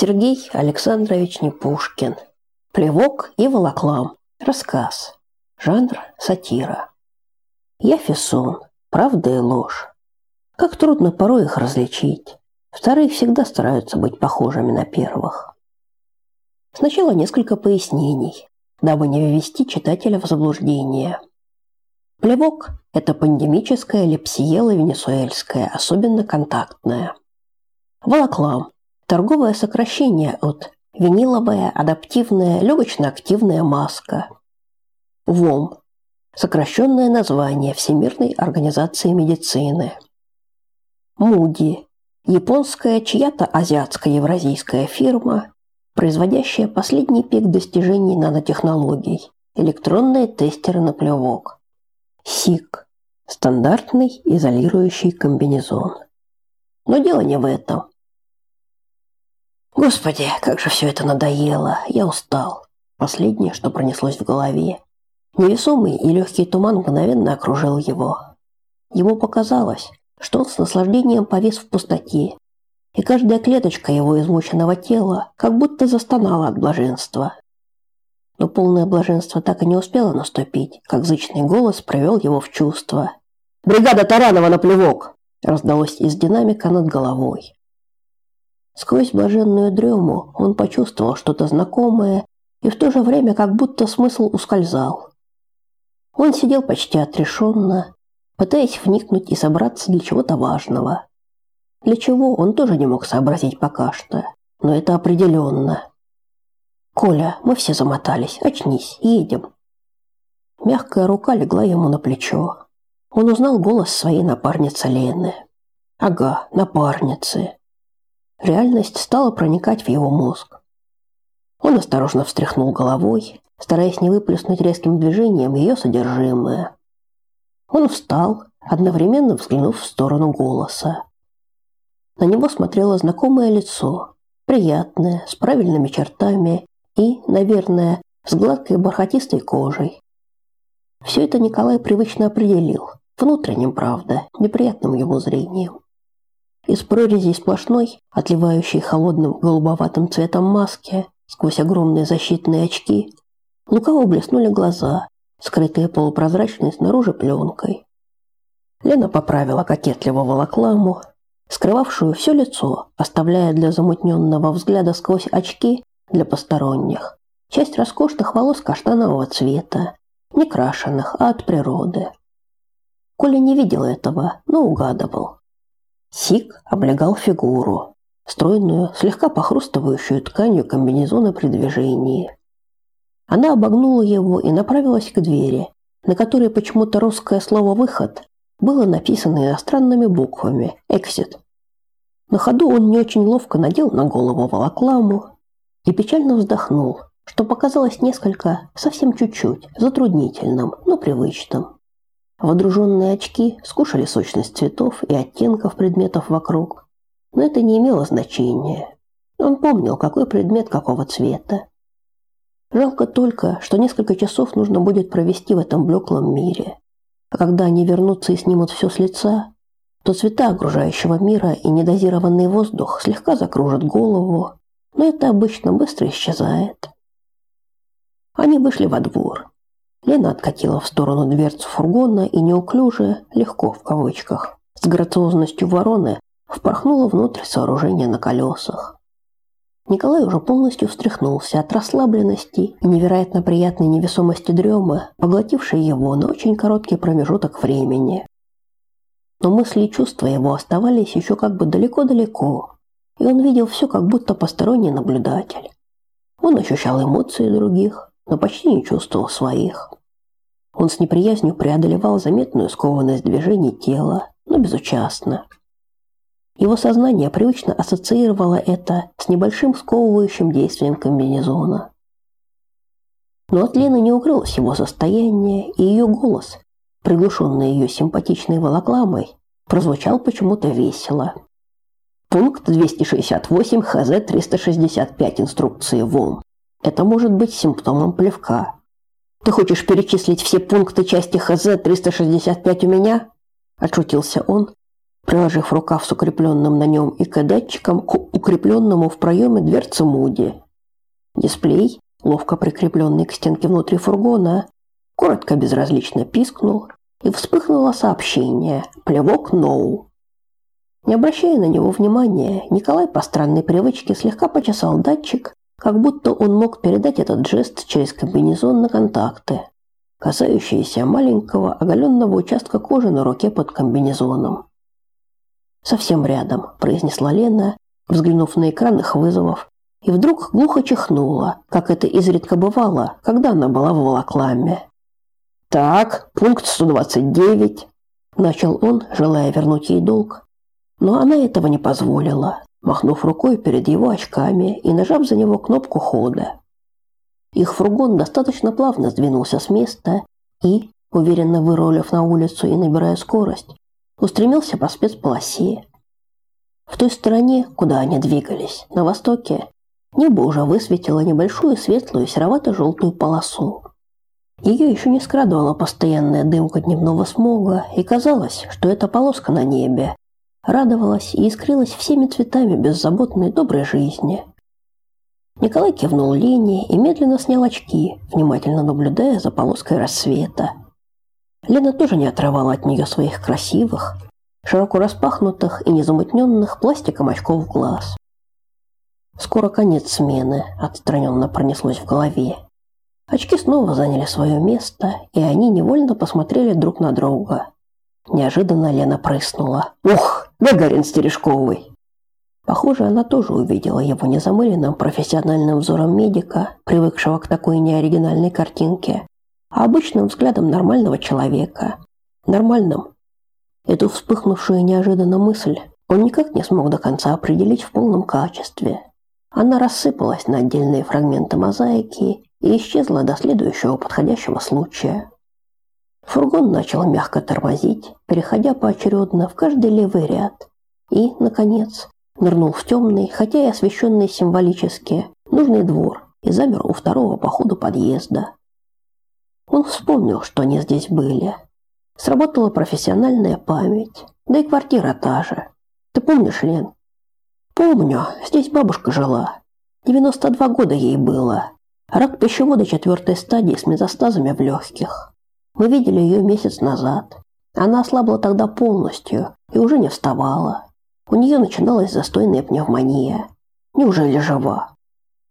Сергей Александрович Непушкин. Плевок и волоклам. Рассказ. Жанр сатира. Я фессон, правда и ложь. Как трудно порой их различить. Вторые всегда стараются быть похожими на первых. Сначала несколько пояснений, дабы не ввести читателя в заблуждение. Плевок – это пандемическая лепсиела венесуэльская, особенно контактная. Волоклам – торговое сокращение от виниловая адаптивная легочно-активная маска. ВОМ – сокращенное название Всемирной организации медицины. Муди – японская чья-то азиатско-евразийская фирма, производящая последний пик достижений нанотехнологий – электронные тестеры на плевок. СИК – стандартный изолирующий комбинезон. Но дело не в этом. Господи, как же все это надоело. Я устал. Последнее, что пронеслось в голове. Невесомый и легкий туман мгновенно окружил его. Ему показалось, что он с наслаждением повис в пустоте, и каждая клеточка его измученного тела как будто застонала от блаженства. Но полное блаженство так и не успело наступить, как зычный голос привел его в чувство. «Бригада Таранова на плевок!» раздалось из динамика над головой. Сквозь блаженную дрему он почувствовал что-то знакомое, и в то же время как будто смысл ускользал. Он сидел почти отрешенно, пытаясь вникнуть и собраться для чего-то важного. Для чего он тоже не мог сообразить пока что, но это определенно. «Коля, мы все замотались, очнись, едем». Мягкая рука легла ему на плечо. Он узнал голос своей напарницы Лены. Ага, напарницы. Реальность стала проникать в его мозг. Он осторожно встряхнул головой, стараясь не выплеснуть резким движением ее содержимое. Он встал, одновременно взглянув в сторону голоса. На него смотрело знакомое лицо, приятное, с правильными чертами и, наверное, с гладкой бархатистой кожей. Все это Николай привычно определил, внутренним, правда, неприятным ему зрением. Из прорези сплошной, отливающей холодным голубоватым цветом маски, сквозь огромные защитные очки, лукаво блеснули глаза, скрытые полупрозрачной снаружи пленкой. Лена поправила кокетливо волокламу, скрывавшую все лицо, оставляя для замутненного взгляда сквозь очки для посторонних часть роскошных волос каштанового цвета, не крашеных, а от природы. Коля не видел этого, но угадывал. Сик облегал фигуру, стройную, слегка похрустывающую тканью комбинезона при движении. Она обогнула его и направилась к двери, на которой почему-то русское слово «выход» было написано иностранными буквами «Эксит». На ходу он не очень ловко надел на голову волокламу и печально вздохнул, что показалось несколько, совсем чуть-чуть, затруднительным, но привычным. Водруженные очки скушали сочность цветов и оттенков предметов вокруг, но это не имело значения. Он помнил, какой предмет какого цвета. Жалко только, что несколько часов нужно будет провести в этом блеклом мире. А когда они вернутся и снимут все с лица, то цвета окружающего мира и недозированный воздух слегка закружат голову, но это обычно быстро исчезает. Они вышли во двор. Лена откатила в сторону дверцу фургона и неуклюже, легко в кавычках, с грациозностью вороны, впорхнула внутрь сооружения на колесах. Николай уже полностью встряхнулся от расслабленности и невероятно приятной невесомости дремы, поглотившей его на очень короткий промежуток времени. Но мысли и чувства его оставались еще как бы далеко-далеко, и он видел все как будто посторонний наблюдатель. Он ощущал эмоции других, но почти не чувствовал своих. Он с неприязнью преодолевал заметную скованность движений тела, но безучастно. Его сознание привычно ассоциировало это с небольшим сковывающим действием комбинезона. Но от Лены не укрылось его состояние, и ее голос, приглушенный ее симпатичной волокламой, прозвучал почему-то весело. Пункт 268 ХЗ 365 инструкции ВОМ. Это может быть симптомом плевка. Ты хочешь перечислить все пункты части ХЗ 365 у меня? Отшутился он приложив рукав с укрепленным на нем ИК-датчиком к укрепленному в проеме дверцы Муди. Дисплей, ловко прикрепленный к стенке внутри фургона, коротко безразлично пискнул, и вспыхнуло сообщение «Плевок Ноу». Не обращая на него внимания, Николай по странной привычке слегка почесал датчик, как будто он мог передать этот жест через комбинезон на контакты, касающиеся маленького оголенного участка кожи на руке под комбинезоном. «Совсем рядом», – произнесла Лена, взглянув на экран их вызовов, и вдруг глухо чихнула, как это изредка бывало, когда она была в Волокламе. «Так, пункт 129», – начал он, желая вернуть ей долг. Но она этого не позволила, махнув рукой перед его очками и нажав за него кнопку хода. Их фургон достаточно плавно сдвинулся с места и, уверенно вырулив на улицу и набирая скорость, устремился по спецполосе. В той стороне, куда они двигались, на востоке, небо уже высветило небольшую светлую серовато-желтую полосу. Ее еще не скрадывала постоянная дымка дневного смога, и казалось, что эта полоска на небе радовалась и искрилась всеми цветами беззаботной доброй жизни. Николай кивнул Лене и медленно снял очки, внимательно наблюдая за полоской рассвета. Лена тоже не отрывала от нее своих красивых, широко распахнутых и незамутненных пластиком очков глаз. Скоро конец смены, отстраненно пронеслось в голове. Очки снова заняли свое место, и они невольно посмотрели друг на друга. Неожиданно Лена прыснула. «Ух, Гагарин Стережковый!» Похоже, она тоже увидела его незамыленным профессиональным взором медика, привыкшего к такой неоригинальной картинке, а обычным взглядом нормального человека. Нормальным. Эту вспыхнувшую неожиданно мысль он никак не смог до конца определить в полном качестве. Она рассыпалась на отдельные фрагменты мозаики и исчезла до следующего подходящего случая. Фургон начал мягко тормозить, переходя поочередно в каждый левый ряд, и, наконец, нырнул в темный, хотя и освещенный символически, нужный двор и замер у второго по ходу подъезда. Он вспомнил, что они здесь были. Сработала профессиональная память, да и квартира та же. Ты помнишь, Лен? Помню, здесь бабушка жила. 92 года ей было. Рак пищевода четвертой стадии с метастазами в легких. Мы видели ее месяц назад. Она ослабла тогда полностью и уже не вставала. У нее начиналась застойная пневмония. Неужели жива?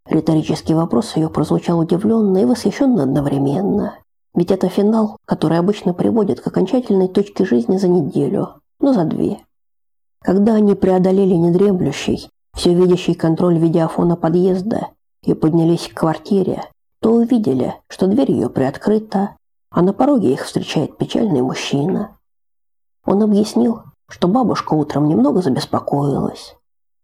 Риторический вопрос ее прозвучал удивленно и восхищенно одновременно. Ведь это финал, который обычно приводит к окончательной точке жизни за неделю, ну за две. Когда они преодолели недремлющий, все видящий контроль видеофона подъезда и поднялись к квартире, то увидели, что дверь ее приоткрыта, а на пороге их встречает печальный мужчина. Он объяснил, что бабушка утром немного забеспокоилась.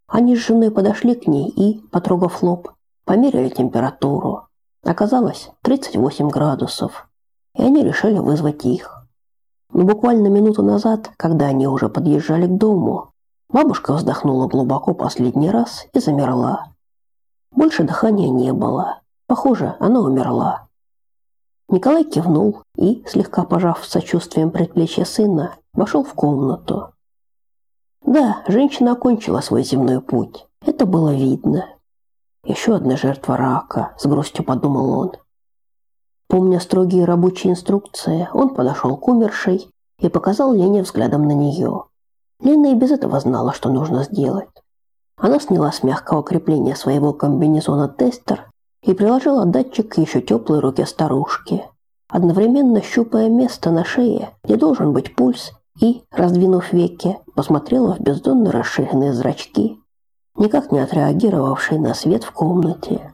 Они с женой подошли к ней и, потрогав лоб, померили температуру. Оказалось 38 градусов, и они решили вызвать их. Но буквально минуту назад, когда они уже подъезжали к дому, бабушка вздохнула глубоко последний раз и замерла. Больше дыхания не было. Похоже, она умерла. Николай кивнул и, слегка пожав сочувствием предплечье сына, вошел в комнату. Да, женщина окончила свой земной путь. Это было видно. Еще одна жертва рака, с грустью подумал он. Помня строгие рабочие инструкции, он подошел к умершей и показал Лене взглядом на нее. Лена и без этого знала, что нужно сделать. Она сняла с мягкого крепления своего комбинезона тестер и приложила датчик к еще теплой руке старушки, одновременно щупая место на шее, где должен быть пульс, и, раздвинув веки, посмотрела в бездонно расширенные зрачки, никак не отреагировавшие на свет в комнате.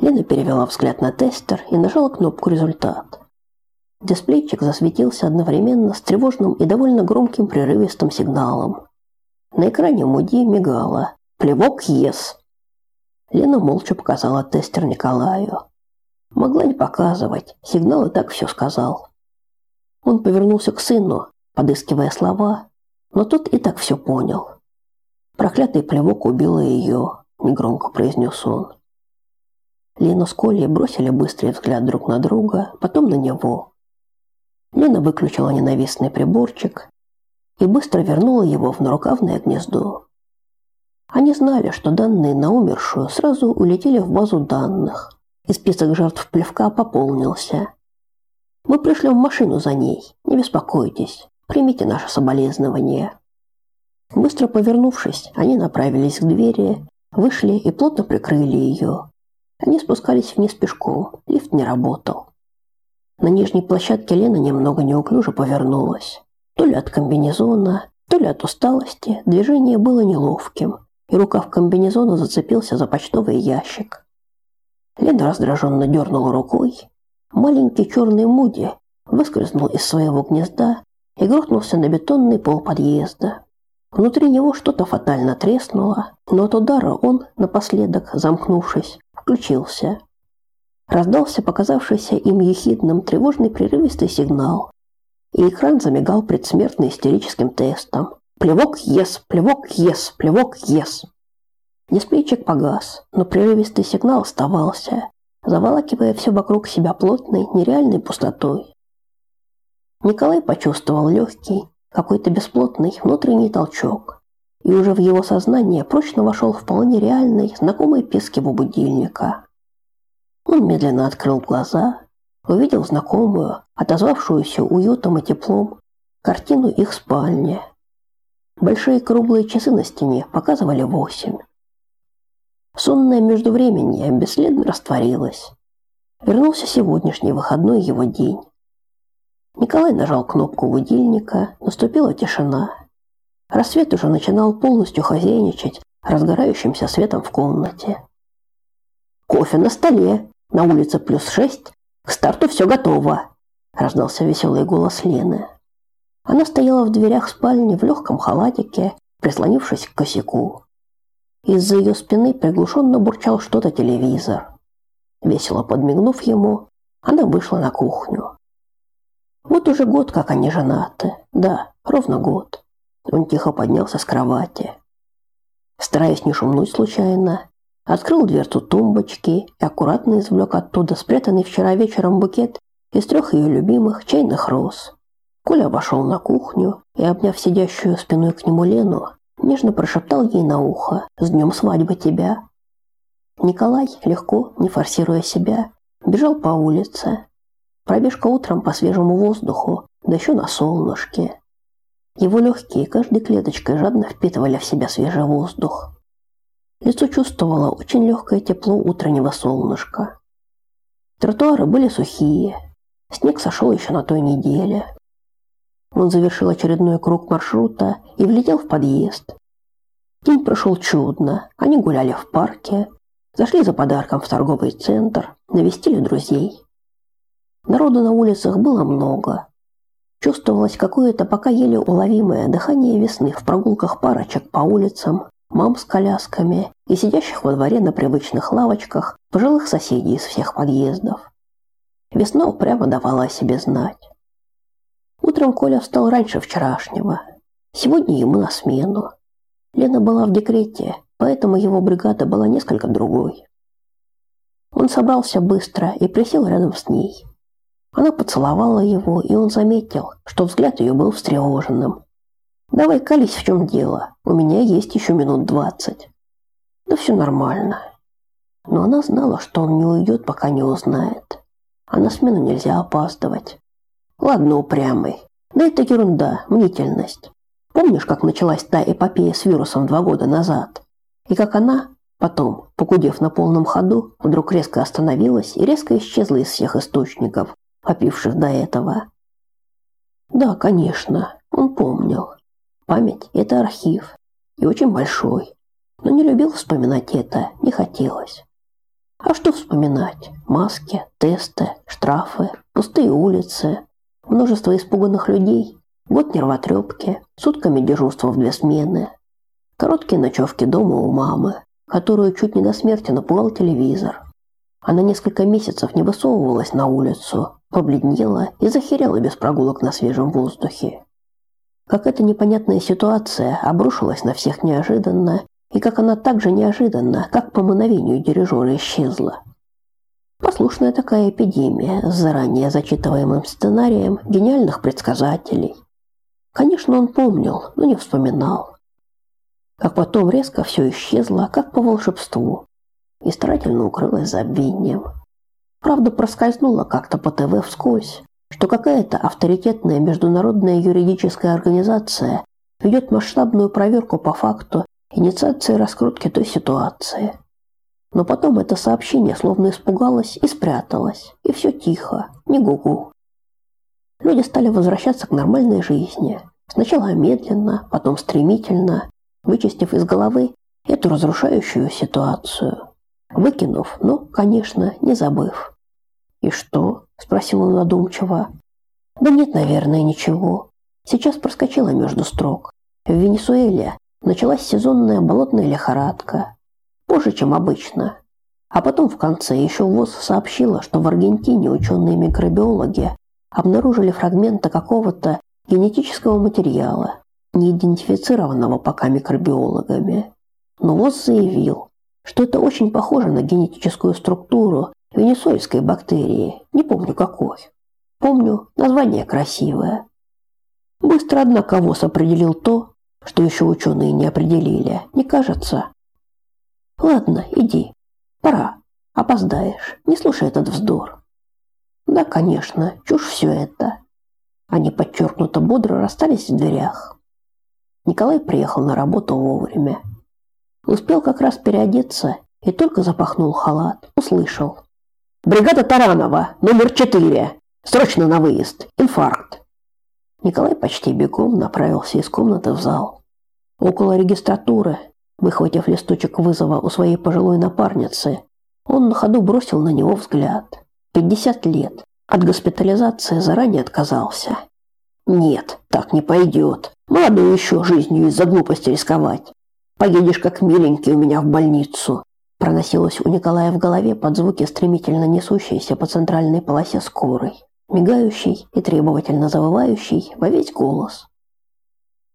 Лена перевела взгляд на тестер и нажала кнопку «Результат». Дисплейчик засветился одновременно с тревожным и довольно громким прерывистым сигналом. На экране Муди мигало «Плевок ЕС». Лена молча показала тестер Николаю. Могла не показывать, сигнал и так все сказал. Он повернулся к сыну, подыскивая слова, но тот и так все понял. Проклятый плевок убил ее, негромко произнес он. Лена с Колей бросили быстрый взгляд друг на друга, потом на него. Лена выключила ненавистный приборчик и быстро вернула его в нарукавное гнездо. Они знали, что данные на умершую сразу улетели в базу данных, и список жертв плевка пополнился. Мы пришли в машину за ней, не беспокойтесь, примите наше соболезнование. Быстро повернувшись, они направились к двери, вышли и плотно прикрыли ее. Они спускались вниз пешком, лифт не работал. На нижней площадке Лена немного неуклюже повернулась. То ли от комбинезона, то ли от усталости, движение было неловким, и рукав комбинезона зацепился за почтовый ящик. Лена раздраженно дернула рукой. Маленький черный Муди выскользнул из своего гнезда и грохнулся на бетонный пол подъезда. Внутри него что-то фатально треснуло, но от удара он, напоследок замкнувшись, включился. Раздался показавшийся им ехидным тревожный прерывистый сигнал, и экран замигал предсмертно истерическим тестом. Плевок ес, плевок ес, плевок ес. Дисплейчик погас, но прерывистый сигнал оставался, заволакивая все вокруг себя плотной, нереальной пустотой. Николай почувствовал легкий, какой-то бесплотный внутренний толчок, и уже в его сознание прочно вошел вполне реальный, знакомый писк его будильника. Он медленно открыл глаза, увидел знакомую, отозвавшуюся уютом и теплом, картину их спальни – Большие круглые часы на стене показывали восемь. Сонное междувременье бесследно растворилось. Вернулся сегодняшний выходной его день. Николай нажал кнопку будильника, наступила тишина. Рассвет уже начинал полностью хозяйничать разгорающимся светом в комнате. «Кофе на столе, на улице плюс шесть, к старту все готово», раздался веселый голос Лены. Она стояла в дверях спальни в легком халатике, прислонившись к косяку. Из-за ее спины приглушенно бурчал что-то телевизор. Весело подмигнув ему, она вышла на кухню. Вот уже год, как они женаты. Да, ровно год. Он тихо поднялся с кровати. Стараясь не шумнуть случайно, открыл дверцу тумбочки и аккуратно извлек оттуда спрятанный вчера вечером букет из трех ее любимых чайных роз. Коля вошел на кухню и, обняв сидящую спиной к нему Лену, нежно прошептал ей на ухо «С днем свадьбы тебя!». Николай, легко, не форсируя себя, бежал по улице. Пробежка утром по свежему воздуху, да еще на солнышке. Его легкие каждой клеточкой жадно впитывали в себя свежий воздух. Лицо чувствовало очень легкое тепло утреннего солнышка. Тротуары были сухие. Снег сошел еще на той неделе. Он завершил очередной круг маршрута и влетел в подъезд. День прошел чудно. Они гуляли в парке, зашли за подарком в торговый центр, навестили друзей. Народу на улицах было много. Чувствовалось какое-то пока еле уловимое дыхание весны в прогулках парочек по улицам, мам с колясками и сидящих во дворе на привычных лавочках пожилых соседей из всех подъездов. Весна упрямо давала о себе знать. Утром Коля встал раньше вчерашнего. Сегодня ему на смену. Лена была в декрете, поэтому его бригада была несколько другой. Он собрался быстро и присел рядом с ней. Она поцеловала его, и он заметил, что взгляд ее был встревоженным. «Давай колись, в чем дело. У меня есть еще минут двадцать». «Да все нормально». Но она знала, что он не уйдет, пока не узнает. А на смену нельзя опаздывать. Ладно, упрямый. Да это ерунда, мнительность. Помнишь, как началась та эпопея с вирусом два года назад? И как она потом, покудев на полном ходу, вдруг резко остановилась и резко исчезла из всех источников, попивших до этого? Да, конечно, он помнил. Память – это архив. И очень большой. Но не любил вспоминать это, не хотелось. А что вспоминать? Маски, тесты, штрафы, пустые улицы, Множество испуганных людей, год нервотрепки, сутками дежурства в две смены, короткие ночевки дома у мамы, которую чуть не до смерти напугал телевизор. Она несколько месяцев не высовывалась на улицу, побледнела и захерела без прогулок на свежем воздухе. Как эта непонятная ситуация обрушилась на всех неожиданно, и как она так же неожиданно, как по мановению дирижера исчезла. Послушная такая эпидемия с заранее зачитываемым сценарием гениальных предсказателей. Конечно, он помнил, но не вспоминал. Как потом резко все исчезло, как по волшебству, и старательно укрылось забвением. Правда, проскользнуло как-то по ТВ вскользь, что какая-то авторитетная международная юридическая организация ведет масштабную проверку по факту инициации раскрутки той ситуации. Но потом это сообщение словно испугалось и спряталось, и все тихо, не гугу. Люди стали возвращаться к нормальной жизни. Сначала медленно, потом стремительно, вычистив из головы эту разрушающую ситуацию. Выкинув, но, конечно, не забыв. «И что?» – спросил он задумчиво. «Да нет, наверное, ничего. Сейчас проскочила между строк. В Венесуэле началась сезонная болотная лихорадка. Позже, чем обычно. А потом в конце еще ВОЗ сообщила, что в Аргентине ученые-микробиологи обнаружили фрагменты какого-то генетического материала, не идентифицированного пока микробиологами. Но ВОЗ заявил, что это очень похоже на генетическую структуру венесуэльской бактерии, не помню какой. Помню, название красивое. Быстро, однако, ВОЗ определил то, что еще ученые не определили, не кажется? Ладно, иди. Пора. Опоздаешь. Не слушай этот вздор. Да, конечно, чушь все это. Они подчеркнуто бодро расстались в дверях. Николай приехал на работу вовремя. Успел как раз переодеться и только запахнул халат, услышал. «Бригада Таранова, номер четыре. Срочно на выезд. Инфаркт». Николай почти бегом направился из комнаты в зал. Около регистратуры, выхватив листочек вызова у своей пожилой напарницы, он на ходу бросил на него взгляд. Пятьдесят лет. От госпитализации заранее отказался. Нет, так не пойдет. Молодой еще жизнью из-за глупости рисковать. Поедешь как миленький у меня в больницу. Проносилось у Николая в голове под звуки стремительно несущейся по центральной полосе скорой, мигающей и требовательно завывающей во весь голос.